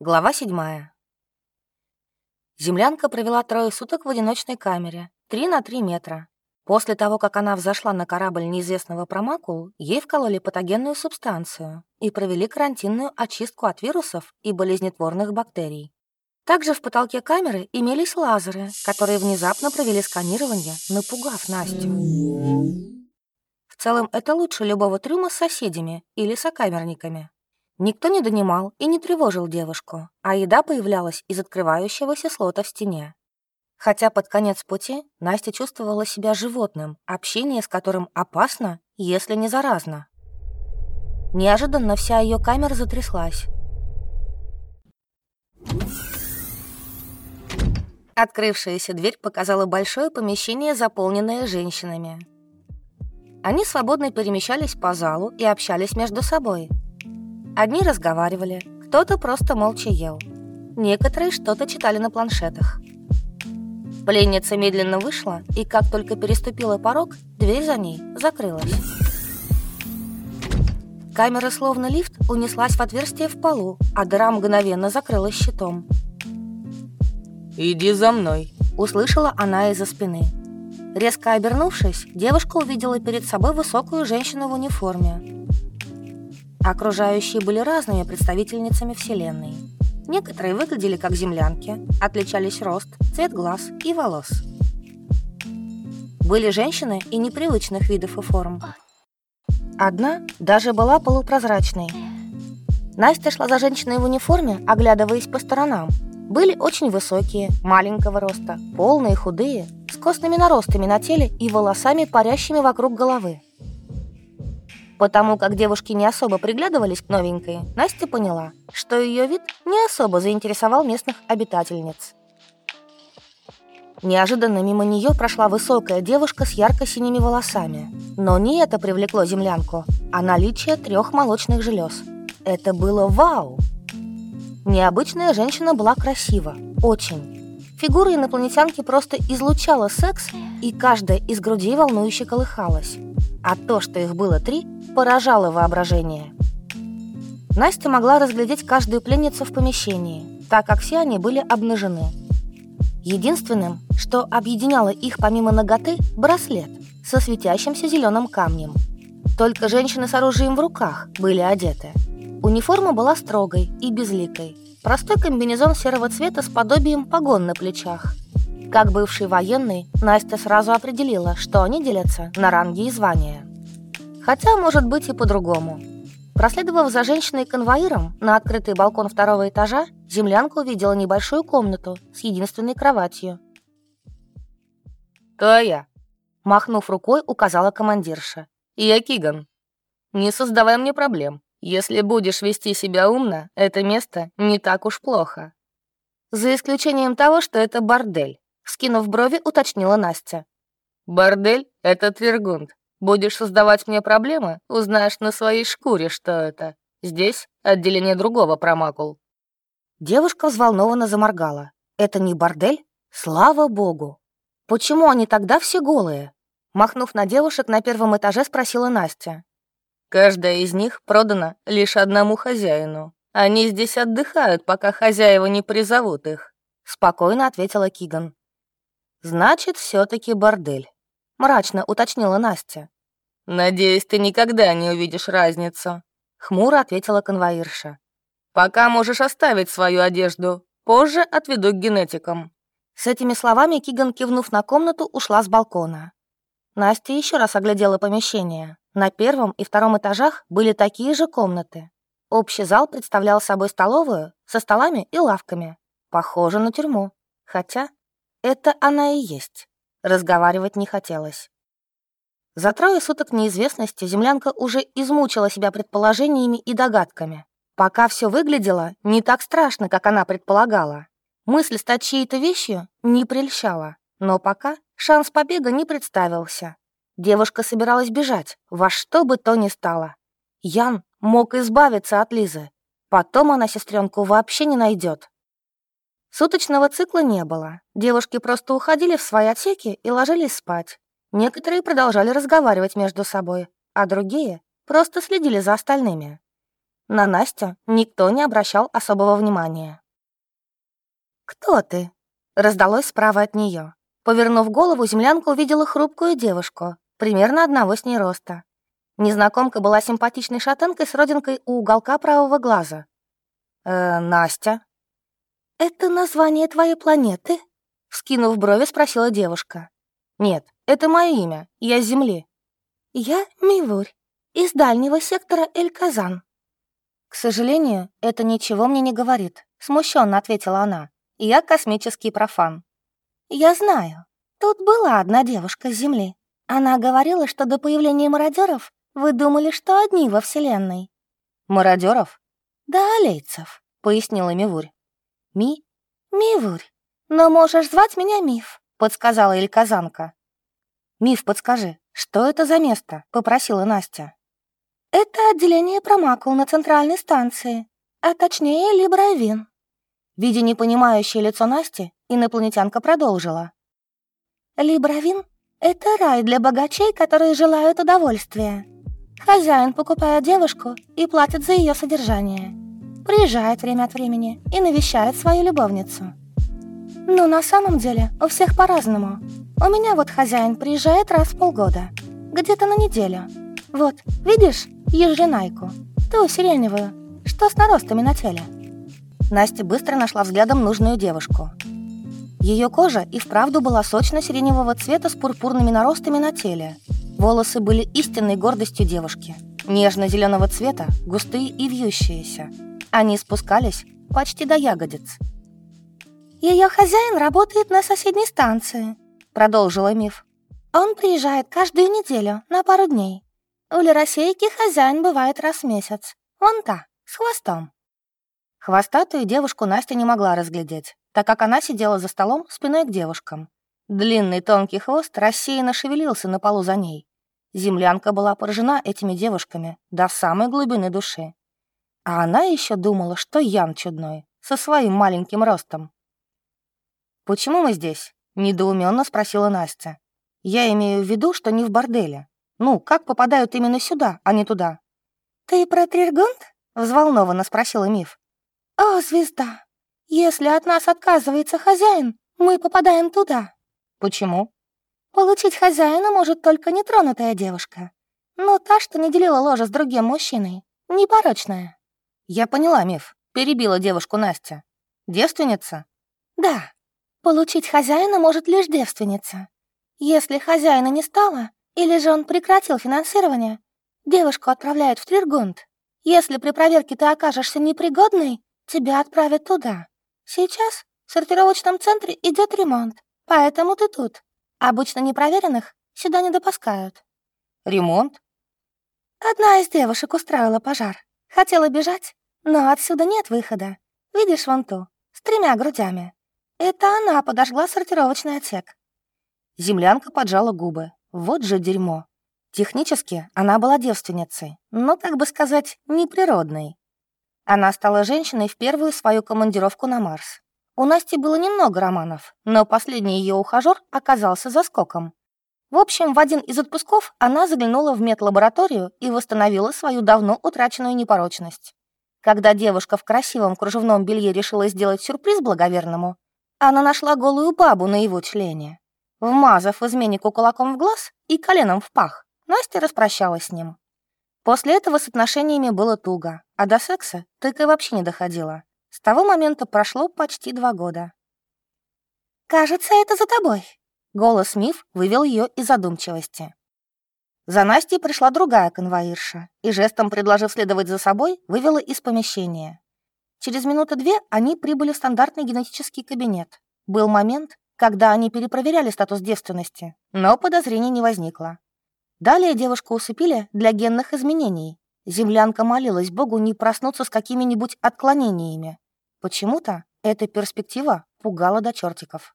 Глава седьмая. Землянка провела трое суток в одиночной камере, три на три метра. После того, как она взошла на корабль неизвестного промакул, ей вкололи патогенную субстанцию и провели карантинную очистку от вирусов и болезнетворных бактерий. Также в потолке камеры имелись лазеры, которые внезапно провели сканирование, напугав Настю. В целом, это лучше любого трюма с соседями или сокамерниками. Никто не донимал и не тревожил девушку, а еда появлялась из открывающегося слота в стене. Хотя под конец пути Настя чувствовала себя животным, общение с которым опасно, если не заразно. Неожиданно вся ее камера затряслась. Открывшаяся дверь показала большое помещение, заполненное женщинами. Они свободно перемещались по залу и общались между собой – Одни разговаривали, кто-то просто молча ел. Некоторые что-то читали на планшетах. Пленница медленно вышла, и как только переступила порог, дверь за ней закрылась. Камера, словно лифт, унеслась в отверстие в полу, а дыра мгновенно закрылась щитом. «Иди за мной», — услышала она из-за спины. Резко обернувшись, девушка увидела перед собой высокую женщину в униформе. Окружающие были разными представительницами Вселенной. Некоторые выглядели как землянки, отличались рост, цвет глаз и волос. Были женщины и непривычных видов и форм. Одна даже была полупрозрачной. Настя шла за женщиной в униформе, оглядываясь по сторонам. Были очень высокие, маленького роста, полные, худые, с костными наростами на теле и волосами, парящими вокруг головы. Потому как девушки не особо приглядывались к новенькой, Настя поняла, что ее вид не особо заинтересовал местных обитательниц. Неожиданно мимо нее прошла высокая девушка с ярко-синими волосами. Но не это привлекло землянку, а наличие трех молочных желез. Это было вау! Необычная женщина была красива, очень. Фигура инопланетянки просто излучала секс, и каждая из грудей волнующе колыхалась. А то, что их было три, поражало воображение. Настя могла разглядеть каждую пленницу в помещении, так как все они были обнажены. Единственным, что объединяло их помимо ноготы, браслет со светящимся зеленым камнем. Только женщины с оружием в руках были одеты. Униформа была строгой и безликой. Простой комбинезон серого цвета с подобием погон на плечах. Как бывший военный, Настя сразу определила, что они делятся на ранги и звания. Хотя, может быть, и по-другому. Проследовав за женщиной-конвоиром на открытый балкон второго этажа, землянка увидела небольшую комнату с единственной кроватью. «Твоя», — махнув рукой, указала командирша. «Я Киган. Не создавай мне проблем. Если будешь вести себя умно, это место не так уж плохо». «За исключением того, что это бордель», — скинув брови, уточнила Настя. «Бордель — это Твергунд. Будешь создавать мне проблемы, узнаешь на своей шкуре, что это. Здесь отделение другого промакул». Девушка взволнованно заморгала. «Это не бордель? Слава богу! Почему они тогда все голые?» Махнув на девушек, на первом этаже спросила Настя. «Каждая из них продана лишь одному хозяину. Они здесь отдыхают, пока хозяева не призовут их», — спокойно ответила Киган. «Значит, все таки бордель» мрачно уточнила Настя. «Надеюсь, ты никогда не увидишь разницу», — хмуро ответила конвоирша. «Пока можешь оставить свою одежду. Позже отведу к генетикам». С этими словами Киган, кивнув на комнату, ушла с балкона. Настя еще раз оглядела помещение. На первом и втором этажах были такие же комнаты. Общий зал представлял собой столовую со столами и лавками. Похоже на тюрьму. Хотя это она и есть. Разговаривать не хотелось. За трое суток неизвестности землянка уже измучила себя предположениями и догадками. Пока все выглядело не так страшно, как она предполагала. Мысль стать чьей-то вещью не прельщала, но пока шанс побега не представился. Девушка собиралась бежать, во что бы то ни стало. Ян мог избавиться от Лизы. Потом она сестренку вообще не найдет. Суточного цикла не было. Девушки просто уходили в свои отсеки и ложились спать. Некоторые продолжали разговаривать между собой, а другие просто следили за остальными. На Настю никто не обращал особого внимания. «Кто ты?» — раздалось справа от нее. Повернув голову, землянка увидела хрупкую девушку, примерно одного с ней роста. Незнакомка была симпатичной шатенкой с родинкой у уголка правого глаза. «Э, Настя?» «Это название твоей планеты?» Вскинув брови, спросила девушка. «Нет, это мое имя, я с Земли». «Я Мивурь, из дальнего сектора Эль-Казан». «К сожалению, это ничего мне не говорит», — смущенно ответила она. «Я космический профан». «Я знаю. Тут была одна девушка с Земли. Она говорила, что до появления мародеров вы думали, что одни во Вселенной». «Мародеров?» «Да, алейцев», — пояснила Мивурь. «Ми? Мивурь. Но можешь звать меня Миф», — подсказала Ильказанка. «Миф, подскажи, что это за место?» — попросила Настя. «Это отделение промакул на центральной станции, а точнее Либравин». Видя непонимающее лицо Насти, инопланетянка продолжила. «Либравин — это рай для богачей, которые желают удовольствия. Хозяин покупает девушку и платит за ее содержание. Приезжает время от времени и навещает свою любовницу. Ну, на самом деле, у всех по-разному. У меня вот хозяин приезжает раз в полгода, где-то на неделю. Вот, видишь, еженайку, ту сиреневую, что с наростами на теле. Настя быстро нашла взглядом нужную девушку. Ее кожа и вправду была сочно-сиреневого цвета с пурпурными наростами на теле. Волосы были истинной гордостью девушки. Нежно-зеленого цвета, густые и вьющиеся. Они спускались почти до ягодиц. Ее хозяин работает на соседней станции», — продолжила Миф. «Он приезжает каждую неделю на пару дней. У Леросейки хозяин бывает раз в месяц. Он та, с хвостом». Хвостатую девушку Настя не могла разглядеть, так как она сидела за столом спиной к девушкам. Длинный тонкий хвост рассеянно шевелился на полу за ней. Землянка была поражена этими девушками до самой глубины души. А она еще думала, что Ян чудной, со своим маленьким ростом. «Почему мы здесь?» — недоуменно спросила Настя. «Я имею в виду, что не в борделе. Ну, как попадают именно сюда, а не туда?» «Ты про Триргунд?» — взволнованно спросила Миф. «О, звезда! Если от нас отказывается хозяин, мы попадаем туда». «Почему?» «Получить хозяина может только нетронутая девушка. Ну, та, что не делила ложе с другим мужчиной. Непорочная». «Я поняла, Миф», — перебила девушку Настя. «Девственница?» «Да. Получить хозяина может лишь девственница. Если хозяина не стало, или же он прекратил финансирование, девушку отправляют в Триргунд. Если при проверке ты окажешься непригодной, Тебя отправят туда. Сейчас в сортировочном центре идет ремонт, поэтому ты тут. Обычно непроверенных сюда не допускают». «Ремонт?» Одна из девушек устраивала пожар. Хотела бежать, но отсюда нет выхода. Видишь вон ту, с тремя грудями. Это она подожгла сортировочный отсек. Землянка поджала губы. Вот же дерьмо. Технически она была девственницей, но, так бы сказать, неприродной. Она стала женщиной в первую свою командировку на Марс. У Насти было немного романов, но последний ее ухажер оказался заскоком. В общем, в один из отпусков она заглянула в медлабораторию и восстановила свою давно утраченную непорочность. Когда девушка в красивом кружевном белье решила сделать сюрприз благоверному, она нашла голую бабу на его члене. Вмазав изменнику кулаком в глаз и коленом в пах, Настя распрощалась с ним. После этого с отношениями было туго, а до секса так и вообще не доходило. С того момента прошло почти два года. «Кажется, это за тобой», — голос Миф вывел ее из задумчивости. За Настей пришла другая конвоирша и, жестом предложив следовать за собой, вывела из помещения. Через минуты две они прибыли в стандартный генетический кабинет. Был момент, когда они перепроверяли статус девственности, но подозрений не возникло. Далее девушку усыпили для генных изменений. Землянка молилась Богу не проснуться с какими-нибудь отклонениями. Почему-то эта перспектива пугала до чертиков.